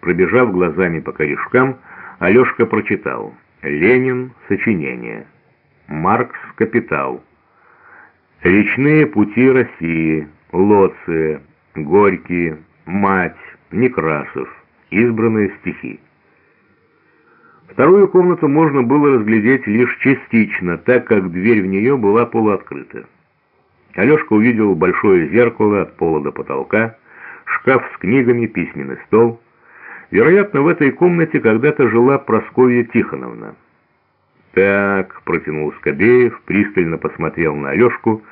Пробежав глазами по корешкам, Алешка прочитал «Ленин. Сочинение», «Маркс. Капитал», «Речные пути России», «Лоция», «Горький», «Мать», «Некрасов», «Избранные стихи». Вторую комнату можно было разглядеть лишь частично, так как дверь в нее была полуоткрыта. Алешка увидел большое зеркало от пола до потолка, шкаф с книгами, письменный стол. Вероятно, в этой комнате когда-то жила Прасковья Тихоновна. «Так», — протянул Скобеев, пристально посмотрел на Алешку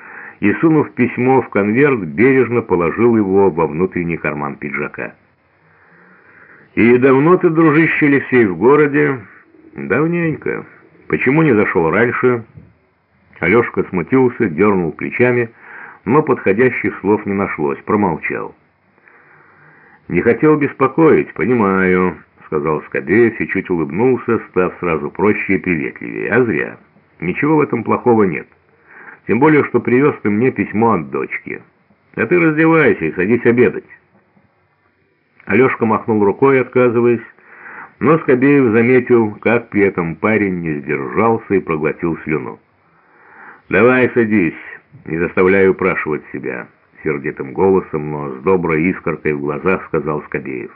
и, сунув письмо в конверт, бережно положил его во внутренний карман пиджака. «И давно ты, дружище Алексей, в городе?» «Давненько. Почему не зашел раньше?» Алешка смутился, дернул плечами, но подходящих слов не нашлось, промолчал. «Не хотел беспокоить, понимаю», — сказал Скобеев и чуть улыбнулся, став сразу проще и приветливее. «А зря. Ничего в этом плохого нет. Тем более, что привез ты мне письмо от дочки. А ты раздевайся и садись обедать». Алешка махнул рукой, отказываясь, но Скобеев заметил, как при этом парень не сдержался и проглотил слюну. «Давай садись, не заставляй упрашивать себя», — сердитым голосом, но с доброй искоркой в глазах сказал Скобеев.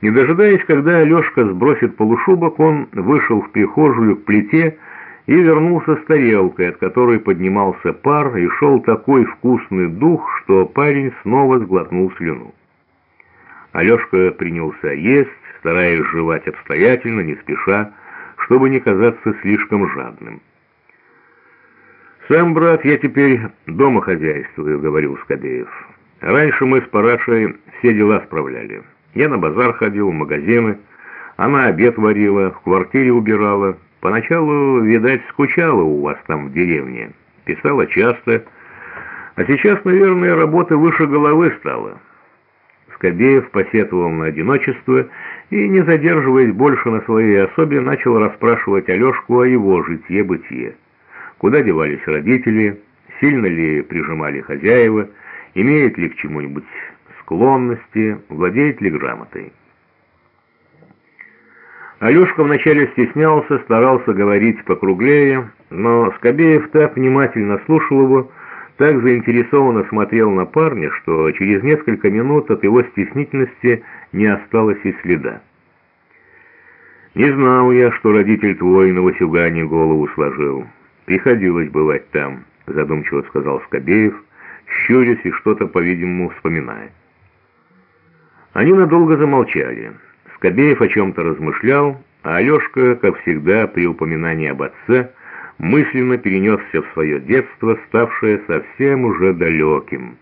Не дожидаясь, когда Алешка сбросит полушубок, он вышел в прихожую к плите и вернулся с тарелкой, от которой поднимался пар, и шел такой вкусный дух, что парень снова сглотнул слюну. Алешка принялся есть, стараясь жевать обстоятельно, не спеша, чтобы не казаться слишком жадным. «Сам, брат, я теперь дома хозяйствую», — говорил Скобеев. «Раньше мы с Парашей все дела справляли. Я на базар ходил, в магазины, она обед варила, в квартире убирала. Поначалу, видать, скучала у вас там в деревне, писала часто, а сейчас, наверное, работа выше головы стала». Скобеев посетовал на одиночество и, не задерживаясь больше на своей особе, начал расспрашивать Алешку о его житье-бытие. Куда девались родители, сильно ли прижимали хозяева, имеет ли к чему-нибудь склонности, владеет ли грамотой. Алешка вначале стеснялся, старался говорить покруглее, но Скобеев так внимательно слушал его, так заинтересованно смотрел на парня, что через несколько минут от его стеснительности не осталось и следа. «Не знал я, что родитель твой на Васюгане голову сложил». «Приходилось бывать там», — задумчиво сказал Скобеев, щурясь и что-то, по-видимому, вспоминая. Они надолго замолчали. Скобеев о чем-то размышлял, а Алешка, как всегда, при упоминании об отце, мысленно перенесся в свое детство, ставшее совсем уже далеким.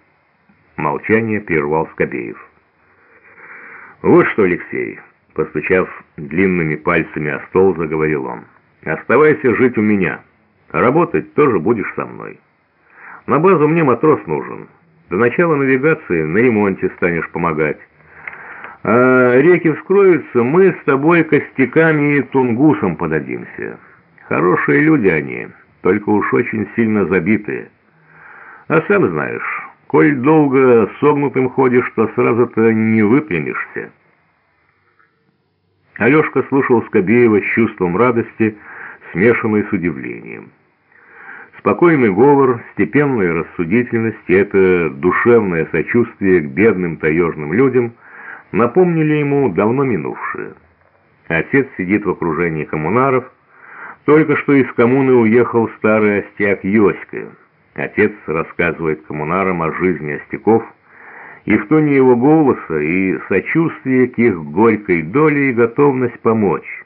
Молчание прервал Скобеев. «Вот что, Алексей», — постучав длинными пальцами о стол, заговорил он, — «оставайся жить у меня». Работать тоже будешь со мной. На базу мне матрос нужен. До начала навигации на ремонте станешь помогать. А реки вскроются, мы с тобой костяками и тунгусом подадимся. Хорошие люди они, только уж очень сильно забитые. А сам знаешь, коль долго согнутым ходишь, то сразу-то не выпрямишься. Алешка слушал Скобеева с чувством радости, смешанной с удивлением. Спокойный говор, степенная рассудительность и это душевное сочувствие к бедным таежным людям напомнили ему давно минувшее. Отец сидит в окружении коммунаров. Только что из коммуны уехал старый остяк Йоська. Отец рассказывает коммунарам о жизни остяков, и в тоне его голоса и сочувствие к их горькой доле и готовность помочь.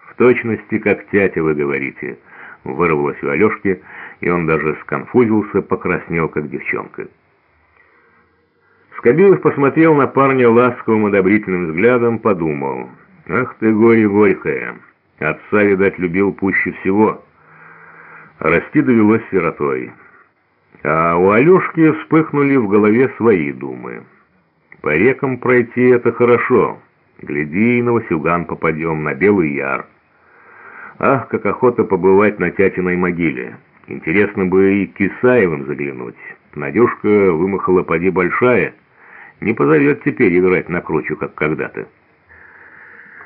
В точности, как тятя вы говорите – вырвалось у Алешки, и он даже сконфузился, покраснел, как девчонка. Скобеев посмотрел на парня ласковым одобрительным взглядом, подумал, «Ах ты, горе горькое! Отца, видать, любил пуще всего. Расти довелось сиротой». А у Алешки вспыхнули в голове свои думы. «По рекам пройти — это хорошо. Гляди, на Васюган попадем, на Белый Яр». Ах, как охота побывать на тятиной могиле. Интересно бы и к Исаевым заглянуть. Надюшка вымахала поди большая. Не позовет теперь играть на кручу, как когда-то.